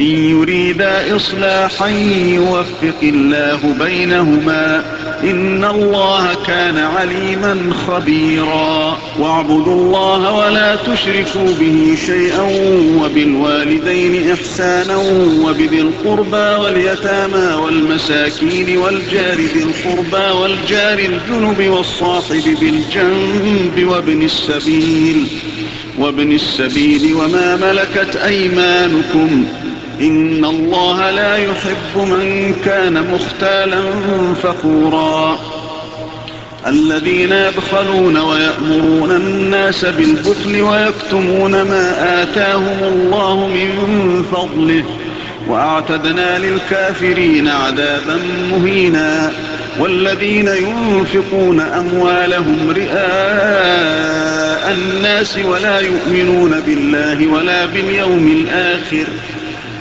إن يريدا إصلاحا يوفق الله بينهما إن الله كان عليما خبيرا واعبدوا الله ولا تشركوا به شيئا وبالوالدين إحسانا وبذي القربى واليتامى والمساكين والجار ذي القربى والجار الجنب والصاحب بالجنب وابن السبيل وابن السبيل وما ملكت أيمانكم إن الله لا يحب من كان مختالا فخورا. الذين يبخلون ويأمرون الناس بالبخل ويكتمون ما آتاهم الله من فضله وأعتدنا للكافرين عذابا مهينا. والذين ينفقون أموالهم رئاء الناس ولا يؤمنون بالله ولا باليوم الآخر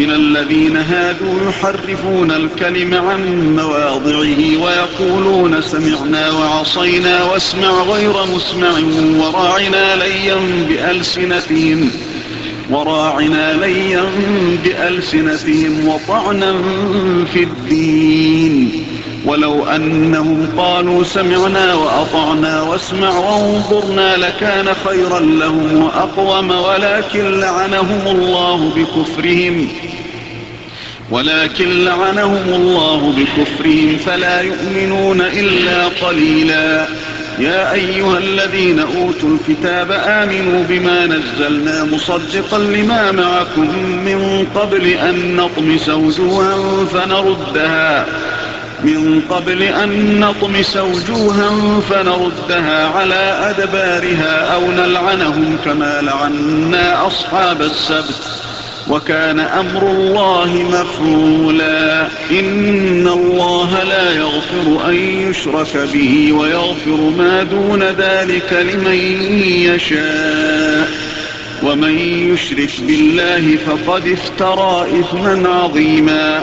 من الذين هادوا يحرفون الكلم عن مواضعه ويقولون سمعنا وعصينا واسمع غير مسمع وراعنا ليا بألسنتهم وراعنا ليا بألسنتهم وطعنا في الدين ولو أنهم قالوا سمعنا وأطعنا واسمع وانظرنا لكان خيرا لهم وأقوم ولكن لعنهم الله بكفرهم. ولكن لعنهم الله بكفرهم فلا يؤمنون إلا قليلا. يا أيها الذين أوتوا الكتاب آمنوا بما نزلنا مصدقا لما معكم من قبل أن نطمس وجوها فنردها. من قبل أن نطمس وجوها فنردها على أدبارها أو نلعنهم كما لعنا أصحاب السبت. وكان أمر الله مفعولا. إن الله لا يغفر أن يشرك به ويغفر ما دون ذلك لمن يشاء. ومن يشرك بالله فقد افترى إثما عظيما.